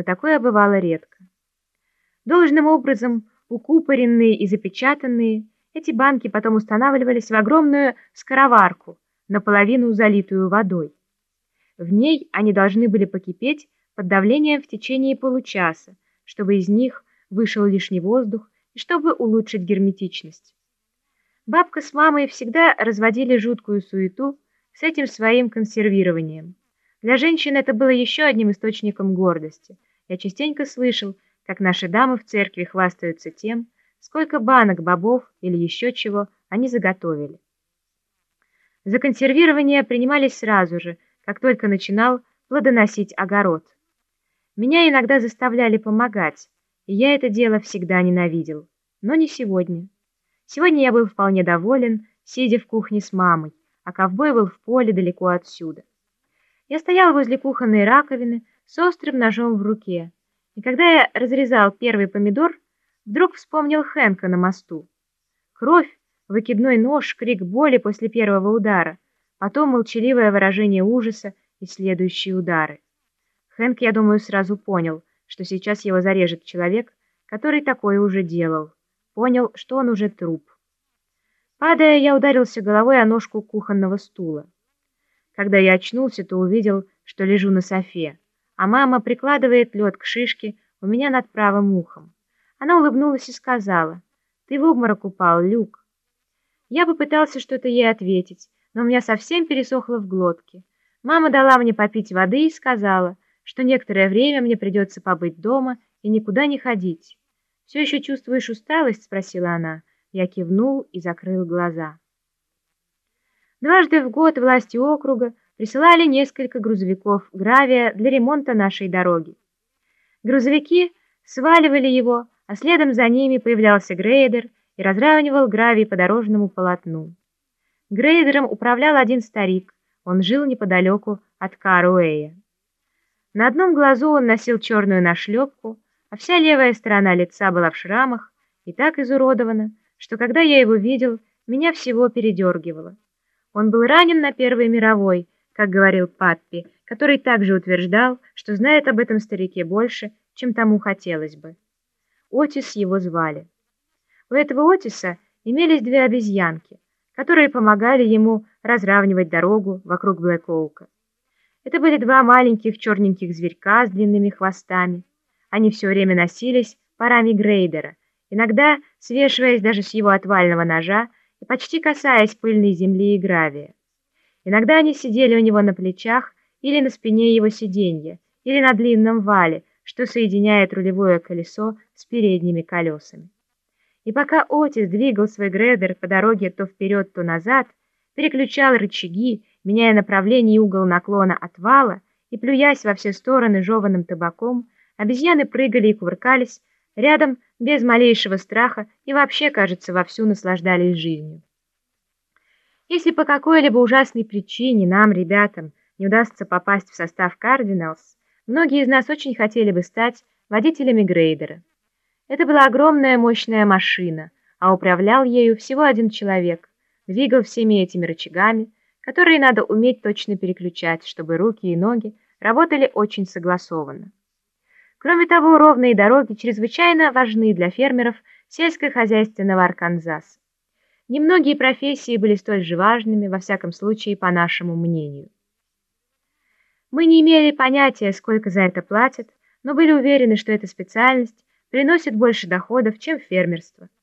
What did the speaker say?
но такое бывало редко. Должным образом укупоренные и запечатанные, эти банки потом устанавливались в огромную скороварку, наполовину залитую водой. В ней они должны были покипеть под давлением в течение получаса, чтобы из них вышел лишний воздух и чтобы улучшить герметичность. Бабка с мамой всегда разводили жуткую суету с этим своим консервированием. Для женщин это было еще одним источником гордости. Я частенько слышал, как наши дамы в церкви хвастаются тем, сколько банок бобов или еще чего они заготовили. За консервирование принимались сразу же, как только начинал плодоносить огород. Меня иногда заставляли помогать, и я это дело всегда ненавидел, но не сегодня. Сегодня я был вполне доволен, сидя в кухне с мамой, а ковбой был в поле далеко отсюда. Я стоял возле кухонной раковины с острым ножом в руке, и когда я разрезал первый помидор, вдруг вспомнил Хэнка на мосту. Кровь, выкидной нож, крик боли после первого удара, потом молчаливое выражение ужаса и следующие удары. Хэнк, я думаю, сразу понял, что сейчас его зарежет человек, который такое уже делал понял, что он уже труп. Падая, я ударился головой о ножку кухонного стула. Когда я очнулся, то увидел, что лежу на софе, а мама прикладывает лед к шишке у меня над правым ухом. Она улыбнулась и сказала, «Ты в обморок упал, Люк». Я попытался что-то ей ответить, но у меня совсем пересохло в глотке. Мама дала мне попить воды и сказала, что некоторое время мне придется побыть дома и никуда не ходить. «Все еще чувствуешь усталость?» — спросила она. Я кивнул и закрыл глаза. Дважды в год власти округа присылали несколько грузовиков гравия для ремонта нашей дороги. Грузовики сваливали его, а следом за ними появлялся грейдер и разравнивал гравий по дорожному полотну. Грейдером управлял один старик, он жил неподалеку от Каруэя. На одном глазу он носил черную нашлепку, а вся левая сторона лица была в шрамах и так изуродована, что когда я его видел, меня всего передергивало. Он был ранен на Первой мировой, как говорил Паппи, который также утверждал, что знает об этом старике больше, чем тому хотелось бы. Отис его звали. У этого Отиса имелись две обезьянки, которые помогали ему разравнивать дорогу вокруг Блэк-Оука. Это были два маленьких черненьких зверька с длинными хвостами, они все время носились парами грейдера, иногда свешиваясь даже с его отвального ножа и почти касаясь пыльной земли и гравия. Иногда они сидели у него на плечах или на спине его сиденья, или на длинном вале, что соединяет рулевое колесо с передними колесами. И пока Отис двигал свой грейдер по дороге то вперед, то назад, переключал рычаги, меняя направление и угол наклона от вала и плюясь во все стороны жеванным табаком, Обезьяны прыгали и кувыркались рядом без малейшего страха и вообще, кажется, вовсю наслаждались жизнью. Если по какой-либо ужасной причине нам, ребятам, не удастся попасть в состав Кардиналс, многие из нас очень хотели бы стать водителями грейдера. Это была огромная мощная машина, а управлял ею всего один человек, двигал всеми этими рычагами, которые надо уметь точно переключать, чтобы руки и ноги работали очень согласованно. Кроме того, ровные дороги чрезвычайно важны для фермеров сельскохозяйственного Арканзаса. Немногие профессии были столь же важными, во всяком случае, по нашему мнению. Мы не имели понятия, сколько за это платят, но были уверены, что эта специальность приносит больше доходов, чем фермерство –